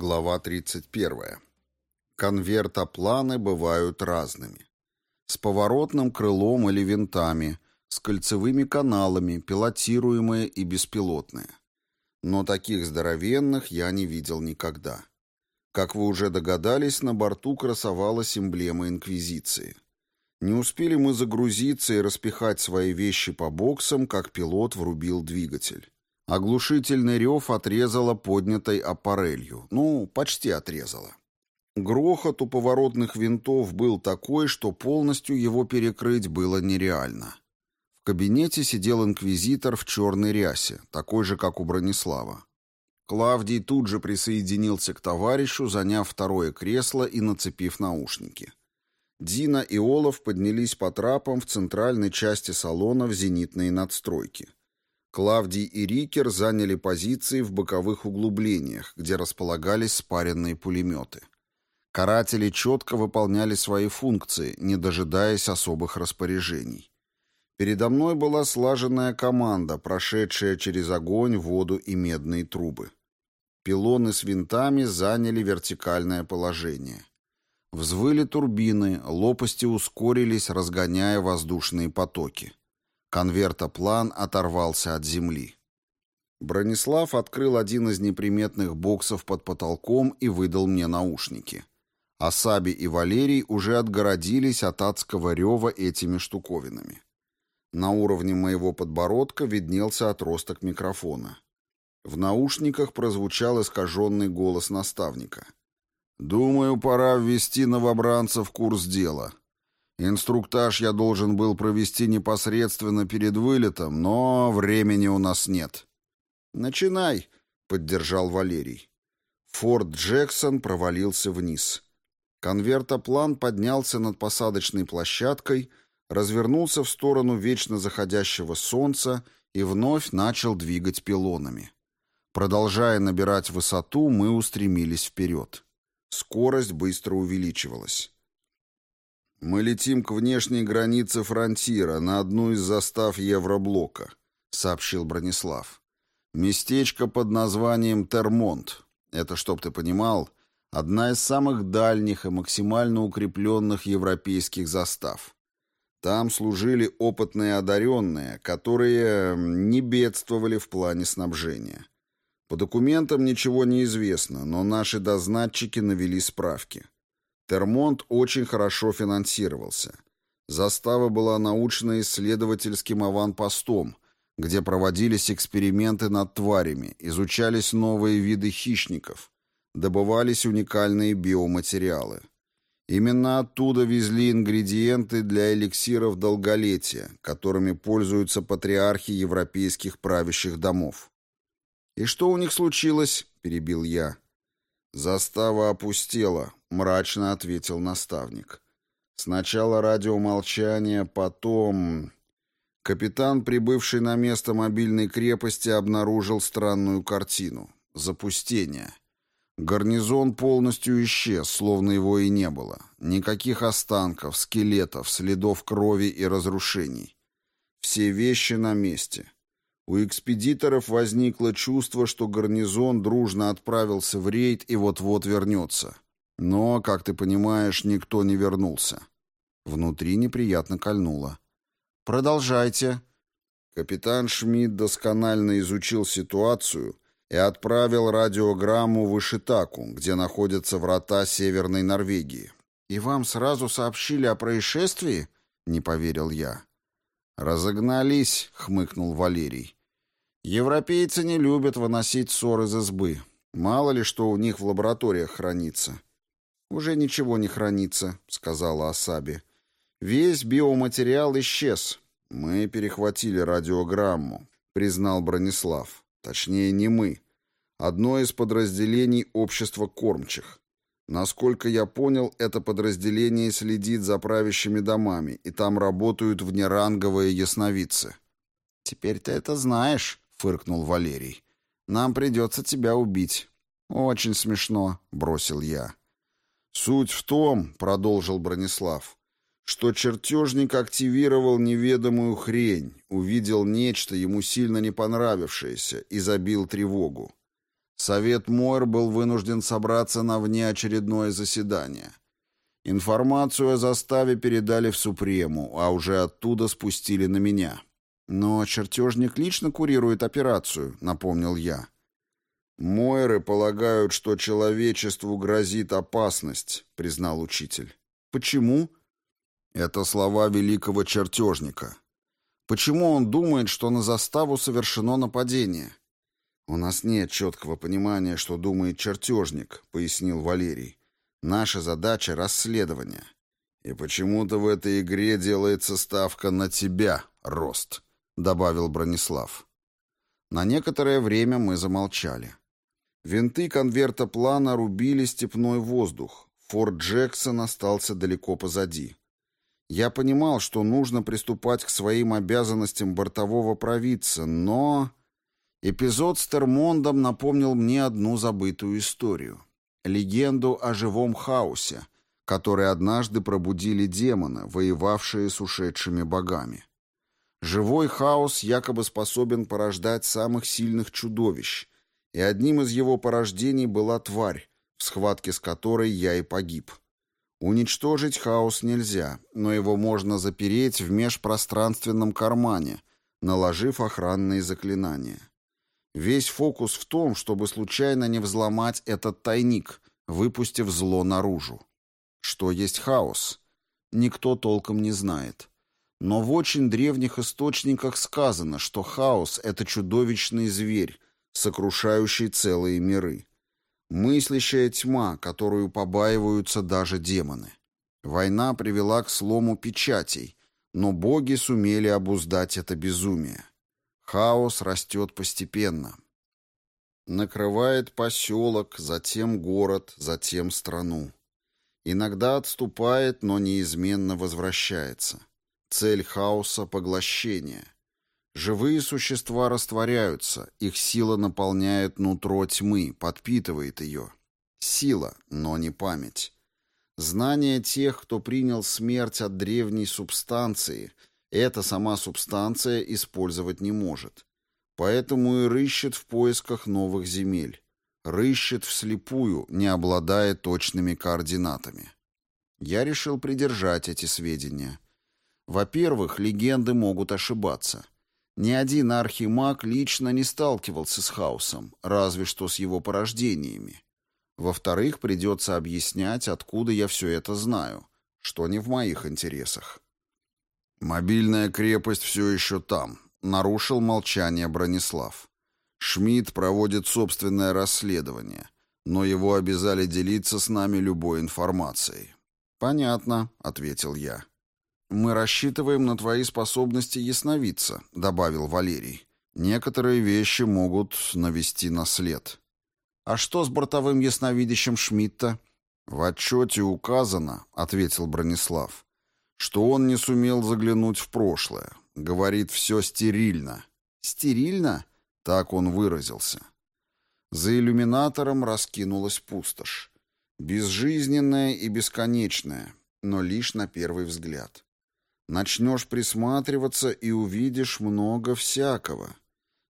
Глава 31. Конвертопланы бывают разными. С поворотным крылом или винтами, с кольцевыми каналами, пилотируемые и беспилотные. Но таких здоровенных я не видел никогда. Как вы уже догадались, на борту красовалась эмблема Инквизиции. Не успели мы загрузиться и распихать свои вещи по боксам, как пилот врубил двигатель. Оглушительный рев отрезало поднятой аппарелью. Ну, почти отрезало. Грохот у поворотных винтов был такой, что полностью его перекрыть было нереально. В кабинете сидел инквизитор в черной рясе, такой же, как у Бронислава. Клавдий тут же присоединился к товарищу, заняв второе кресло и нацепив наушники. Дина и Олаф поднялись по трапам в центральной части салона в зенитные надстройки. Клавдий и Рикер заняли позиции в боковых углублениях, где располагались спаренные пулеметы. Каратели четко выполняли свои функции, не дожидаясь особых распоряжений. Передо мной была слаженная команда, прошедшая через огонь, воду и медные трубы. Пилоны с винтами заняли вертикальное положение. Взвыли турбины, лопасти ускорились, разгоняя воздушные потоки. Конвертоплан оторвался от земли. Бронислав открыл один из неприметных боксов под потолком и выдал мне наушники. А Саби и Валерий уже отгородились от адского рева этими штуковинами. На уровне моего подбородка виднелся отросток микрофона. В наушниках прозвучал искаженный голос наставника. «Думаю, пора ввести новобранцев в курс дела. Инструктаж я должен был провести непосредственно перед вылетом, но времени у нас нет. «Начинай», — поддержал Валерий. Форд Джексон провалился вниз. Конвертоплан поднялся над посадочной площадкой, развернулся в сторону вечно заходящего солнца и вновь начал двигать пилонами. Продолжая набирать высоту, мы устремились вперед. Скорость быстро увеличивалась. «Мы летим к внешней границе фронтира, на одну из застав Евроблока», — сообщил Бронислав. «Местечко под названием Термонт. Это, чтоб ты понимал, одна из самых дальних и максимально укрепленных европейских застав. Там служили опытные одаренные, которые не бедствовали в плане снабжения. По документам ничего не известно, но наши дознатчики навели справки». Термонт очень хорошо финансировался. Застава была научно-исследовательским аванпостом, где проводились эксперименты над тварями, изучались новые виды хищников, добывались уникальные биоматериалы. Именно оттуда везли ингредиенты для эликсиров долголетия, которыми пользуются патриархи европейских правящих домов. «И что у них случилось?» – перебил я. «Застава опустела», — мрачно ответил наставник. «Сначала радиомолчание, потом...» Капитан, прибывший на место мобильной крепости, обнаружил странную картину. Запустение. Гарнизон полностью исчез, словно его и не было. Никаких останков, скелетов, следов крови и разрушений. Все вещи на месте. У экспедиторов возникло чувство, что гарнизон дружно отправился в рейд и вот-вот вернется. Но, как ты понимаешь, никто не вернулся. Внутри неприятно кольнуло. «Продолжайте». Капитан Шмидт досконально изучил ситуацию и отправил радиограмму в Ишитаку, где находятся врата Северной Норвегии. «И вам сразу сообщили о происшествии?» — не поверил я. «Разогнались», — хмыкнул Валерий. Европейцы не любят выносить ссор из избы. Мало ли что у них в лабораториях хранится. Уже ничего не хранится, сказала Асаби. Весь биоматериал исчез. Мы перехватили радиограмму, признал Бронислав. Точнее, не мы. Одно из подразделений общества кормчих. Насколько я понял, это подразделение следит за правящими домами, и там работают внеранговые ясновидцы. «Теперь ты это знаешь», — фыркнул Валерий. «Нам придется тебя убить». «Очень смешно», — бросил я. «Суть в том», — продолжил Бронислав, что чертежник активировал неведомую хрень, увидел нечто ему сильно не понравившееся и забил тревогу. Совет Мойр был вынужден собраться на внеочередное заседание. Информацию о заставе передали в Супрему, а уже оттуда спустили на меня. «Но чертежник лично курирует операцию», — напомнил я. «Мойры полагают, что человечеству грозит опасность», — признал учитель. «Почему?» Это слова великого чертежника. Почему он думает, что на заставу совершено нападение? У нас нет четкого понимания, что думает чертежник, пояснил Валерий. Наша задача — расследование. И почему-то в этой игре делается ставка на тебя, Рост, добавил Бронислав. На некоторое время мы замолчали. Винты конверта плана рубили степной воздух. Форт Джексон остался далеко позади. Я понимал, что нужно приступать к своим обязанностям бортового провидца, но... Эпизод с Термондом напомнил мне одну забытую историю. Легенду о живом хаосе, который однажды пробудили демоны, воевавшие с ушедшими богами. Живой хаос якобы способен порождать самых сильных чудовищ, и одним из его порождений была тварь, в схватке с которой я и погиб. Уничтожить хаос нельзя, но его можно запереть в межпространственном кармане, наложив охранные заклинания. Весь фокус в том, чтобы случайно не взломать этот тайник, выпустив зло наружу. Что есть хаос? Никто толком не знает. Но в очень древних источниках сказано, что хаос — это чудовищный зверь, сокрушающий целые миры. Мыслящая тьма, которую побаиваются даже демоны. Война привела к слому печатей, но боги сумели обуздать это безумие. Хаос растет постепенно. Накрывает поселок, затем город, затем страну. Иногда отступает, но неизменно возвращается. Цель хаоса — поглощение — Живые существа растворяются, их сила наполняет нутро тьмы, подпитывает ее. Сила, но не память. Знание тех, кто принял смерть от древней субстанции, эта сама субстанция использовать не может. Поэтому и рыщет в поисках новых земель. Рыщет вслепую, не обладая точными координатами. Я решил придержать эти сведения. Во-первых, легенды могут ошибаться – ни один архимаг лично не сталкивался с хаосом, разве что с его порождениями. Во-вторых, придется объяснять, откуда я все это знаю, что не в моих интересах. «Мобильная крепость все еще там», — нарушил молчание Бронислав. Шмидт проводит собственное расследование, но его обязали делиться с нами любой информацией. «Понятно», — ответил я. «Мы рассчитываем на твои способности ясновидца», — добавил Валерий. «Некоторые вещи могут навести на след». «А что с бортовым ясновидящим Шмидта?» «В отчете указано», — ответил Бронислав, «что он не сумел заглянуть в прошлое. Говорит, все стерильно». «Стерильно?» — так он выразился. За иллюминатором раскинулась пустошь. Безжизненная и бесконечная, но лишь на первый взгляд. Начнешь присматриваться и увидишь много всякого.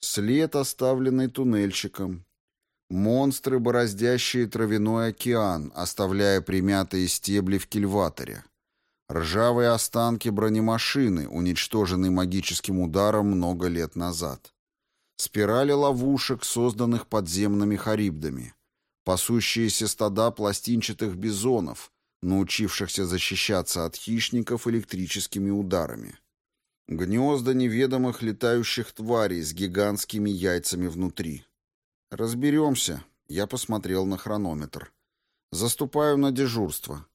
След, оставленный туннельщиком. Монстры, бороздящие травяной океан, оставляя примятые стебли в кильваторе. Ржавые останки бронемашины, уничтоженной магическим ударом много лет назад. Спирали ловушек, созданных подземными харибдами. Пасущиеся стада пластинчатых бизонов, научившихся защищаться от хищников электрическими ударами. Гнезда неведомых летающих тварей с гигантскими яйцами внутри. «Разберемся», — я посмотрел на хронометр. «Заступаю на дежурство».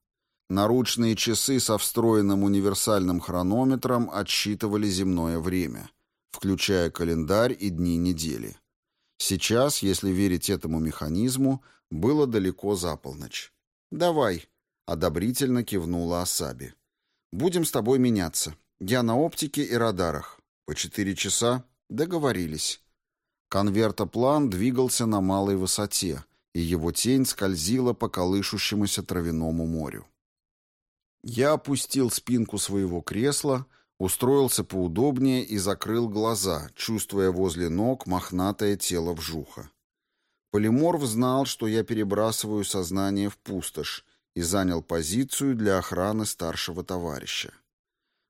Наручные часы со встроенным универсальным хронометром отсчитывали земное время, включая календарь и дни недели. Сейчас, если верить этому механизму, было далеко за полночь. «Давай», Одобрительно кивнула Асаби. «Будем с тобой меняться. Я на оптике и радарах. По четыре часа? Договорились». Конвертоплан двигался на малой высоте, и его тень скользила по колышущемуся травяному морю. Я опустил спинку своего кресла, устроился поудобнее и закрыл глаза, чувствуя возле ног мохнатое тело вжуха. Полиморф знал, что я перебрасываю сознание в пустошь и занял позицию для охраны старшего товарища.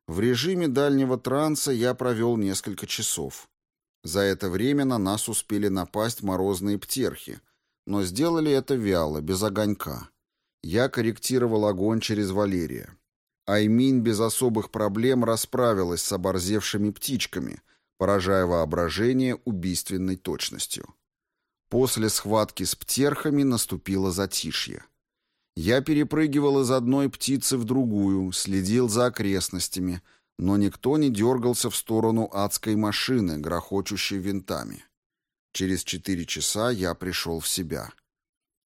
В режиме дальнего транса я провел несколько часов. За это время на нас успели напасть морозные птерхи, но сделали это вяло, без огонька. Я корректировал огонь через Валерия. Аймин без особых проблем расправилась с оборзевшими птичками, поражая воображение убийственной точностью. После схватки с птерхами наступило затишье. Я перепрыгивал из одной птицы в другую, следил за окрестностями, но никто не дергался в сторону адской машины, грохочущей винтами. Через четыре часа я пришел в себя.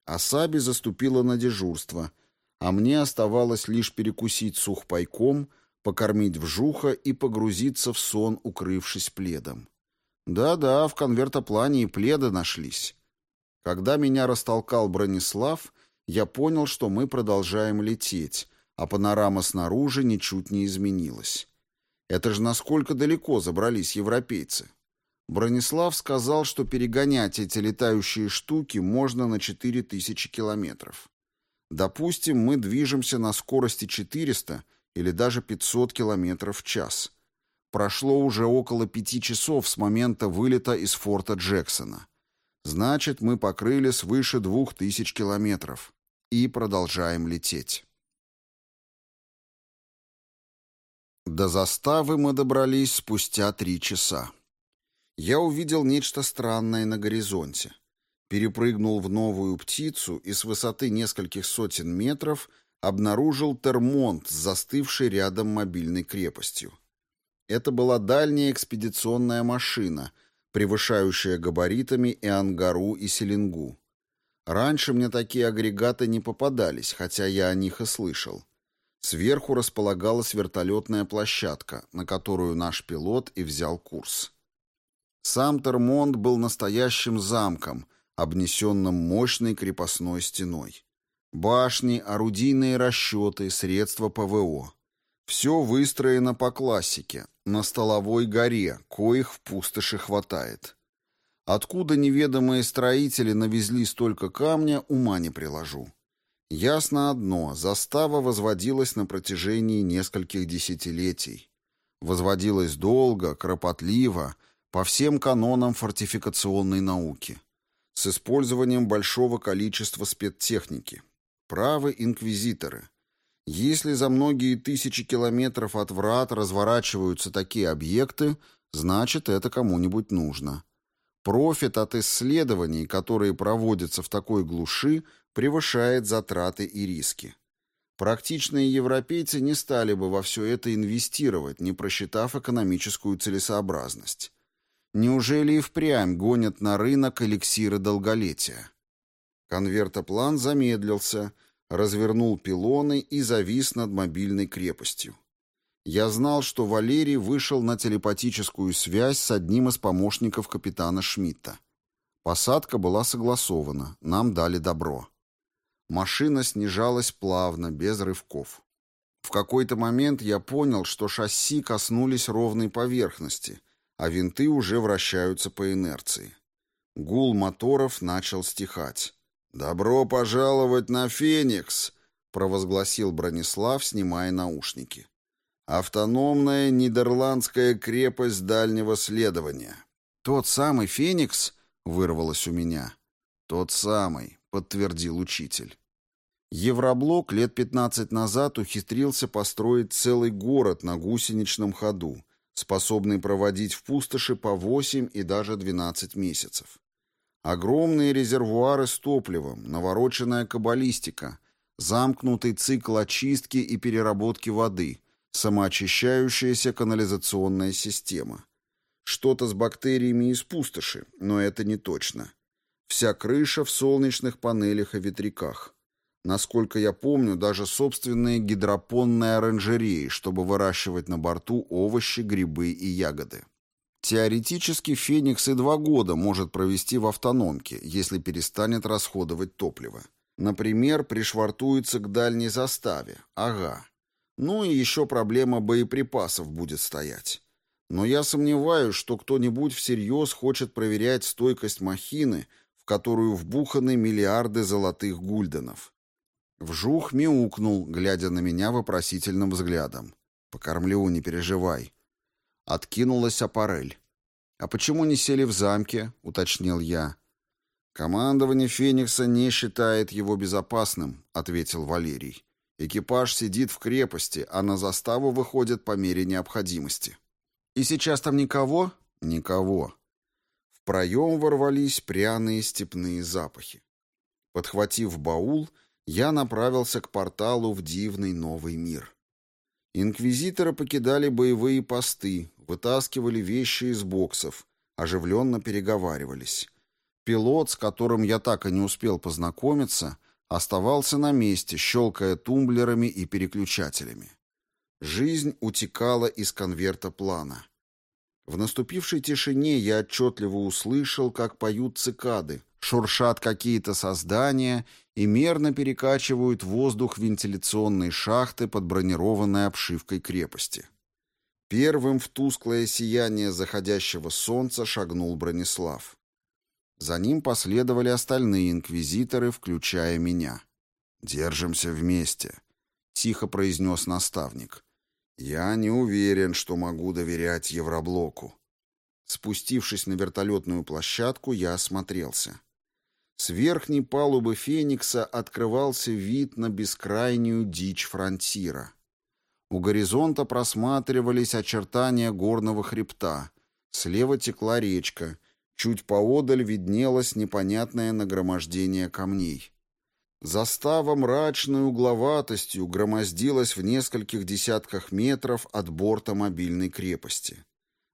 Асаби заступила на дежурство, а мне оставалось лишь перекусить сухпайком, покормить вжуха и погрузиться в сон, укрывшись пледом. Да-да, в конвертоплане и пледы нашлись. Когда меня растолкал Бронислав, я понял, что мы продолжаем лететь, а панорама снаружи ничуть не изменилась. Это же насколько далеко забрались европейцы. Бронислав сказал, что перегонять эти летающие штуки можно на 4000 километров. Допустим, мы движемся на скорости 400 или даже 500 километров в час. Прошло уже около пяти часов с момента вылета из форта Джексона. Значит, мы покрыли свыше двух тысяч километров и продолжаем лететь. До заставы мы добрались спустя три часа. Я увидел нечто странное на горизонте. Перепрыгнул в новую птицу и с высоты нескольких сотен метров обнаружил термонт с застывшей рядом мобильной крепостью. Это была дальняя экспедиционная машина, превышающая габаритами и Ангару, и Селенгу. Раньше мне такие агрегаты не попадались, хотя я о них и слышал. Сверху располагалась вертолетная площадка, на которую наш пилот и взял курс. Сам Термонт был настоящим замком, обнесенным мощной крепостной стеной. Башни, орудийные расчеты, средства ПВО. Все выстроено по классике, на столовой горе, коих в пустоши хватает. Откуда неведомые строители навезли столько камня, ума не приложу. Ясно одно, застава возводилась на протяжении нескольких десятилетий. Возводилась долго, кропотливо, по всем канонам фортификационной науки, с использованием большого количества спецтехники. Правы инквизиторы. Если за многие тысячи километров от врат разворачиваются такие объекты, значит, это кому-нибудь нужно. Профит от исследований, которые проводятся в такой глуши, превышает затраты и риски. Практичные европейцы не стали бы во все это инвестировать, не просчитав экономическую целесообразность. Неужели и впрямь гонят на рынок эликсиры долголетия? Конвертоплан замедлился, развернул пилоны и завис над мобильной крепостью. Я знал, что Валерий вышел на телепатическую связь с одним из помощников капитана Шмидта. Посадка была согласована, нам дали добро. Машина снижалась плавно, без рывков. В какой-то момент я понял, что шасси коснулись ровной поверхности, а винты уже вращаются по инерции. Гул моторов начал стихать. «Добро пожаловать на «Феникс», — провозгласил Бронислав, снимая наушники. «Автономная нидерландская крепость дальнего следования». «Тот самый «Феникс»?» — вырвалось у меня. «Тот самый», — подтвердил учитель. Евроблок лет 15 назад ухитрился построить целый город на гусеничном ходу, способный проводить в пустоши по 8 и даже 12 месяцев. Огромные резервуары с топливом, навороченная каббалистика, замкнутый цикл очистки и переработки воды, самоочищающаяся канализационная система. Что-то с бактериями из пустоши, но это не точно. Вся крыша в солнечных панелях и ветряках. Насколько я помню, даже собственные гидропонные оранжереи, чтобы выращивать на борту овощи, грибы и ягоды. Теоретически «Феникс» и два года может провести в автономке, если перестанет расходовать топливо. Например, пришвартуется к дальней заставе. Ага. Ну и еще проблема боеприпасов будет стоять. Но я сомневаюсь, что кто-нибудь всерьез хочет проверять стойкость махины в которую вбуханы миллиарды золотых гульденов. Вжух мяукнул, глядя на меня вопросительным взглядом. «Покормлю, не переживай». Откинулась аппарель. «А почему не сели в замке?» — уточнил я. «Командование Феникса не считает его безопасным», — ответил Валерий. «Экипаж сидит в крепости, а на заставу выходит по мере необходимости». «И сейчас там никого?» «Никого». В проем ворвались пряные степные запахи. Подхватив баул, я направился к порталу в дивный новый мир. Инквизиторы покидали боевые посты, вытаскивали вещи из боксов, оживленно переговаривались. Пилот, с которым я так и не успел познакомиться, оставался на месте, щелкая тумблерами и переключателями. Жизнь утекала из конверта плана. В наступившей тишине я отчетливо услышал, как поют цикады, шуршат какие-то создания и мерно перекачивают воздух вентиляционной шахты под бронированной обшивкой крепости. Первым в тусклое сияние заходящего солнца шагнул Бронислав. За ним последовали остальные инквизиторы, включая меня. «Держимся вместе», — тихо произнес наставник. «Я не уверен, что могу доверять Евроблоку». Спустившись на вертолетную площадку, я осмотрелся. С верхней палубы «Феникса» открывался вид на бескрайнюю дичь фронтира. У горизонта просматривались очертания горного хребта. Слева текла речка. Чуть поодаль виднелось непонятное нагромождение камней. Застава мрачной угловатостью громоздилась в нескольких десятках метров от борта мобильной крепости.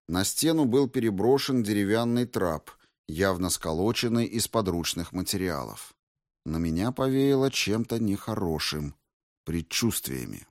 На стену был переброшен деревянный трап, явно сколоченный из подручных материалов. На меня повеяло чем-то нехорошим, предчувствиями.